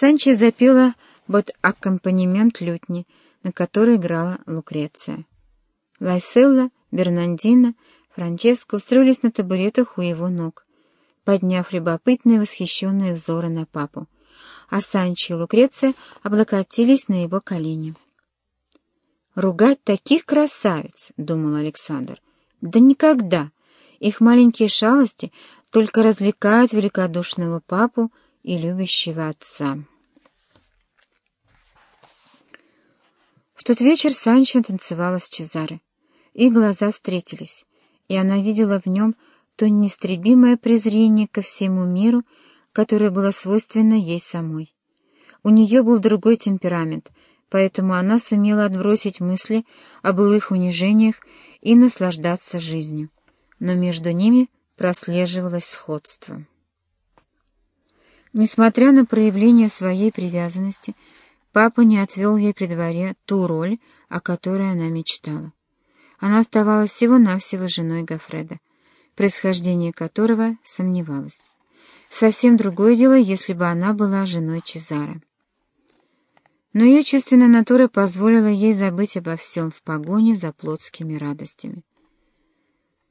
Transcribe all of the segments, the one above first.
Санчо запела под аккомпанемент лютни, на которой играла Лукреция. Лайселла, Бернандина, Франческо устроились на табуретах у его ног, подняв любопытные восхищенные взоры на папу, а Санчо и Лукреция облокотились на его колени. «Ругать таких красавиц!» — думал Александр. «Да никогда! Их маленькие шалости только развлекают великодушного папу и любящего отца». В тот вечер Санчо танцевала с Чезаре. Их глаза встретились, и она видела в нем то неистребимое презрение ко всему миру, которое было свойственно ей самой. У нее был другой темперамент, поэтому она сумела отбросить мысли о былых унижениях и наслаждаться жизнью. Но между ними прослеживалось сходство. Несмотря на проявление своей привязанности, папа не отвел ей при дворе ту роль, о которой она мечтала. Она оставалась всего-навсего женой Гафреда, происхождение которого сомневалась. Совсем другое дело, если бы она была женой Чезара. Но ее чувственная натура позволила ей забыть обо всем в погоне за плотскими радостями.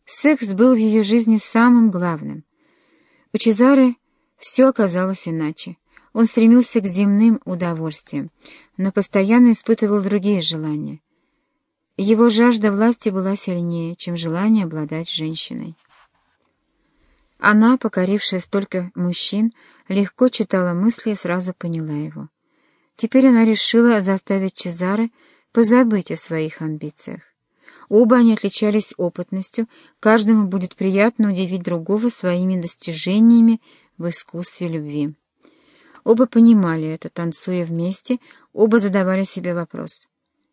Секс был в ее жизни самым главным. У Чезары все оказалось иначе. Он стремился к земным удовольствиям, но постоянно испытывал другие желания. Его жажда власти была сильнее, чем желание обладать женщиной. Она, покорившая столько мужчин, легко читала мысли и сразу поняла его. Теперь она решила заставить Чезаре позабыть о своих амбициях. Оба они отличались опытностью, каждому будет приятно удивить другого своими достижениями в искусстве любви. Оба понимали это, танцуя вместе, оба задавали себе вопрос.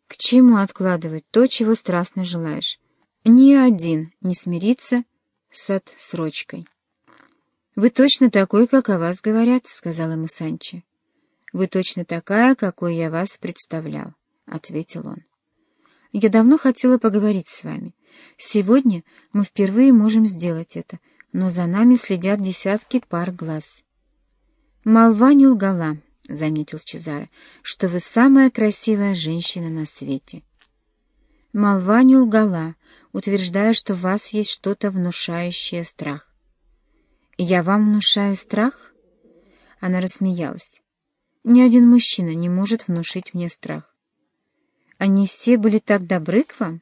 К чему откладывать то, чего страстно желаешь? Ни один не смирится с отсрочкой. «Вы точно такой, как о вас говорят», — сказал ему Санчо. «Вы точно такая, какой я вас представлял», — ответил он. «Я давно хотела поговорить с вами. Сегодня мы впервые можем сделать это, но за нами следят десятки пар глаз». «Молва не лгала», — заметил Чезаре, — «что вы самая красивая женщина на свете». «Молва не лгала, утверждая, что в вас есть что-то внушающее страх. «Я вам внушаю страх?» Она рассмеялась. «Ни один мужчина не может внушить мне страх». «Они все были так добры к вам?»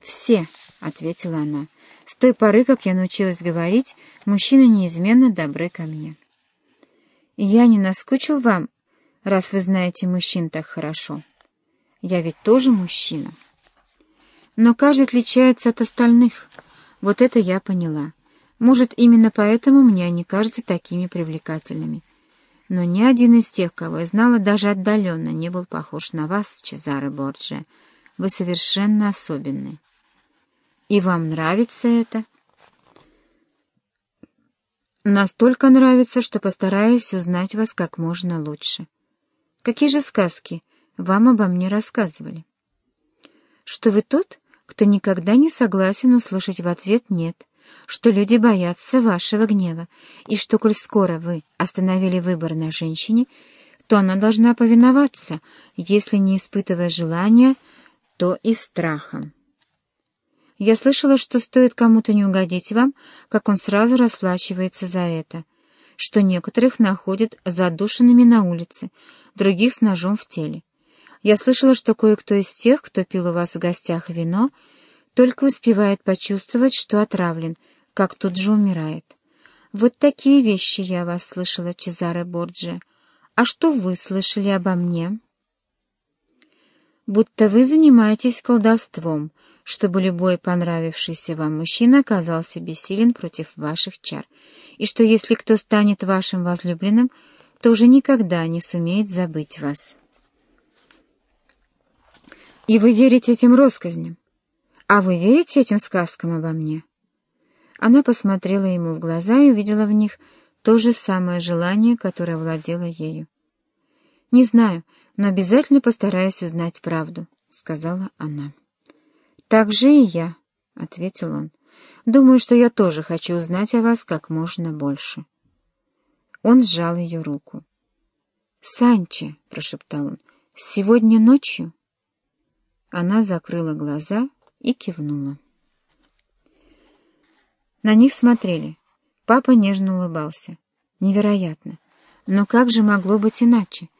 «Все», — ответила она. «С той поры, как я научилась говорить, мужчины неизменно добры ко мне». «Я не наскучил вам, раз вы знаете мужчин так хорошо. Я ведь тоже мужчина». «Но каждый отличается от остальных. Вот это я поняла». Может, именно поэтому мне они кажутся такими привлекательными. Но ни один из тех, кого я знала, даже отдаленно не был похож на вас, Чезаре Борджи. Вы совершенно особенный. И вам нравится это? Настолько нравится, что постараюсь узнать вас как можно лучше. Какие же сказки вам обо мне рассказывали? Что вы тот, кто никогда не согласен услышать в ответ «нет», что люди боятся вашего гнева, и что, коль скоро вы остановили выбор на женщине, то она должна повиноваться, если не испытывая желания, то и страхом. Я слышала, что стоит кому-то не угодить вам, как он сразу расплачивается за это, что некоторых находят задушенными на улице, других с ножом в теле. Я слышала, что кое-кто из тех, кто пил у вас в гостях вино, только успевает почувствовать, что отравлен, как тут же умирает. Вот такие вещи я вас слышала, Чезаре Борджи. А что вы слышали обо мне? Будто вы занимаетесь колдовством, чтобы любой понравившийся вам мужчина оказался бессилен против ваших чар, и что если кто станет вашим возлюбленным, то уже никогда не сумеет забыть вас. И вы верите этим россказням? «А вы верите этим сказкам обо мне?» Она посмотрела ему в глаза и увидела в них то же самое желание, которое владело ею. «Не знаю, но обязательно постараюсь узнать правду», — сказала она. «Так же и я», — ответил он. «Думаю, что я тоже хочу узнать о вас как можно больше». Он сжал ее руку. Санче!» — прошептал он. «Сегодня ночью?» Она закрыла глаза и кивнула. На них смотрели. Папа нежно улыбался. Невероятно. Но как же могло быть иначе?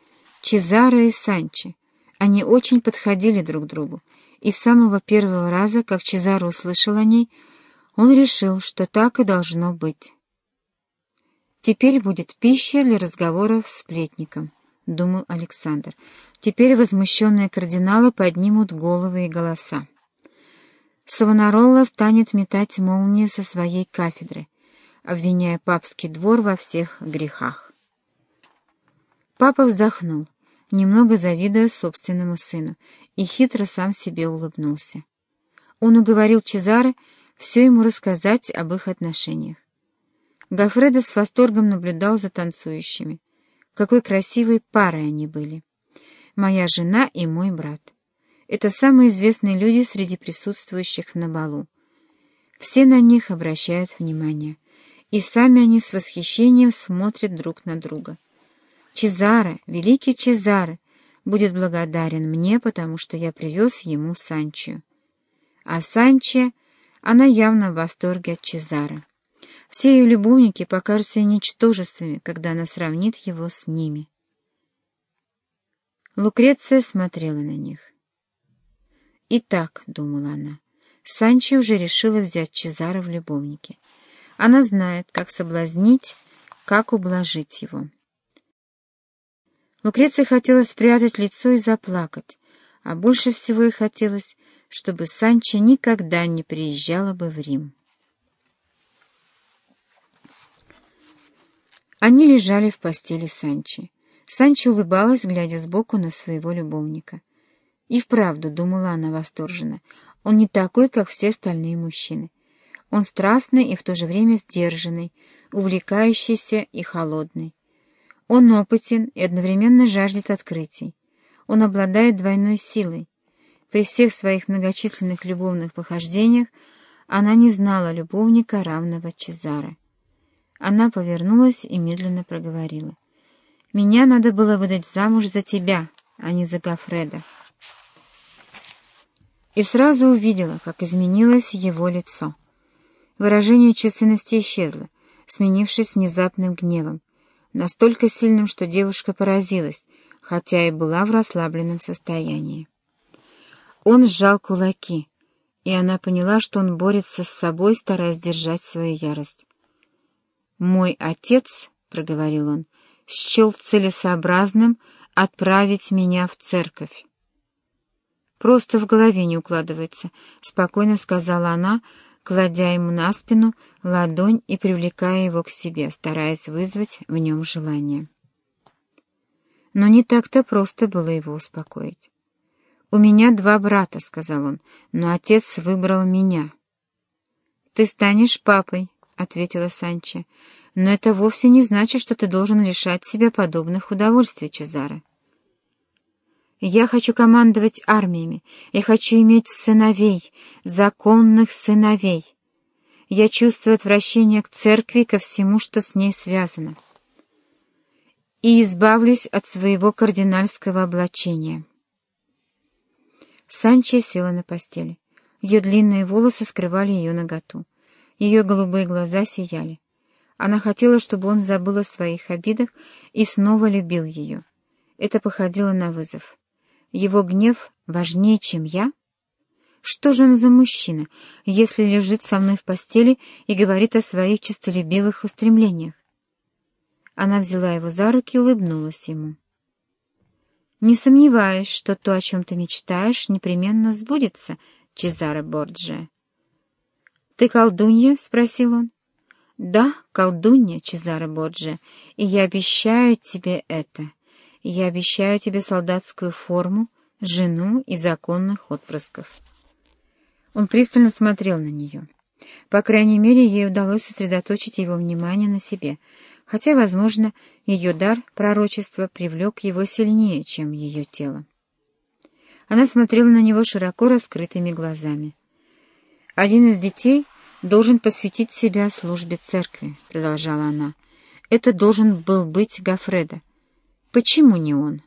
Чезаро и Санче. Они очень подходили друг другу, и с самого первого раза, как Чезаро услышал о ней, он решил, что так и должно быть. «Теперь будет пища для разговоров с сплетником», — думал Александр. «Теперь возмущенные кардиналы поднимут головы и голоса. Савонаролла станет метать молнии со своей кафедры, обвиняя папский двор во всех грехах». Папа вздохнул немного завидуя собственному сыну, и хитро сам себе улыбнулся. Он уговорил Чезаре все ему рассказать об их отношениях. Гафредо с восторгом наблюдал за танцующими. Какой красивой парой они были. Моя жена и мой брат. Это самые известные люди среди присутствующих на балу. Все на них обращают внимание, и сами они с восхищением смотрят друг на друга. Чезаре, великий Чезаре, будет благодарен мне, потому что я привез ему Санчо. А Санче, она явно в восторге от Чезаре. Все ее любовники покажутся ничтожествами, когда она сравнит его с ними. Лукреция смотрела на них. «Итак», — думала она, — Санчо уже решила взять Чезаро в любовники. Она знает, как соблазнить, как ублажить его. Лукреции хотелось спрятать лицо и заплакать, а больше всего ей хотелось, чтобы Санчо никогда не приезжала бы в Рим. Они лежали в постели Санчи. Санчо улыбалась, глядя сбоку на своего любовника. И вправду, думала она восторженно, он не такой, как все остальные мужчины. Он страстный и в то же время сдержанный, увлекающийся и холодный. Он опытен и одновременно жаждет открытий. Он обладает двойной силой. При всех своих многочисленных любовных похождениях она не знала любовника, равного Чезаре. Она повернулась и медленно проговорила. «Меня надо было выдать замуж за тебя, а не за Гафреда». И сразу увидела, как изменилось его лицо. Выражение чувственности исчезло, сменившись внезапным гневом, настолько сильным, что девушка поразилась, хотя и была в расслабленном состоянии. Он сжал кулаки, и она поняла, что он борется с собой, стараясь держать свою ярость. «Мой отец», — проговорил он, — «счел целесообразным отправить меня в церковь». «Просто в голове не укладывается», — спокойно сказала она, кладя ему на спину ладонь и привлекая его к себе, стараясь вызвать в нем желание. Но не так-то просто было его успокоить. «У меня два брата», — сказал он, — «но отец выбрал меня». «Ты станешь папой», — ответила Санчо, — «но это вовсе не значит, что ты должен лишать себя подобных удовольствий, Чезаре». Я хочу командовать армиями, я хочу иметь сыновей, законных сыновей. Я чувствую отвращение к церкви ко всему, что с ней связано. И избавлюсь от своего кардинальского облачения. Санчо села на постели. Ее длинные волосы скрывали ее наготу. Ее голубые глаза сияли. Она хотела, чтобы он забыл о своих обидах и снова любил ее. Это походило на вызов. Его гнев важнее, чем я? Что же он за мужчина, если лежит со мной в постели и говорит о своих честолюбивых устремлениях? Она взяла его за руки и улыбнулась ему. «Не сомневаюсь, что то, о чем ты мечтаешь, непременно сбудется, Чезаре Борджия». «Ты колдунья?» — спросил он. «Да, колдунья, Чезаре Борджия, и я обещаю тебе это я обещаю тебе солдатскую форму, жену и законных отпрысков». Он пристально смотрел на нее. По крайней мере, ей удалось сосредоточить его внимание на себе, хотя, возможно, ее дар пророчества привлек его сильнее, чем ее тело. Она смотрела на него широко раскрытыми глазами. «Один из детей должен посвятить себя службе церкви», — продолжала она. «Это должен был быть Гафреда. Почему не он?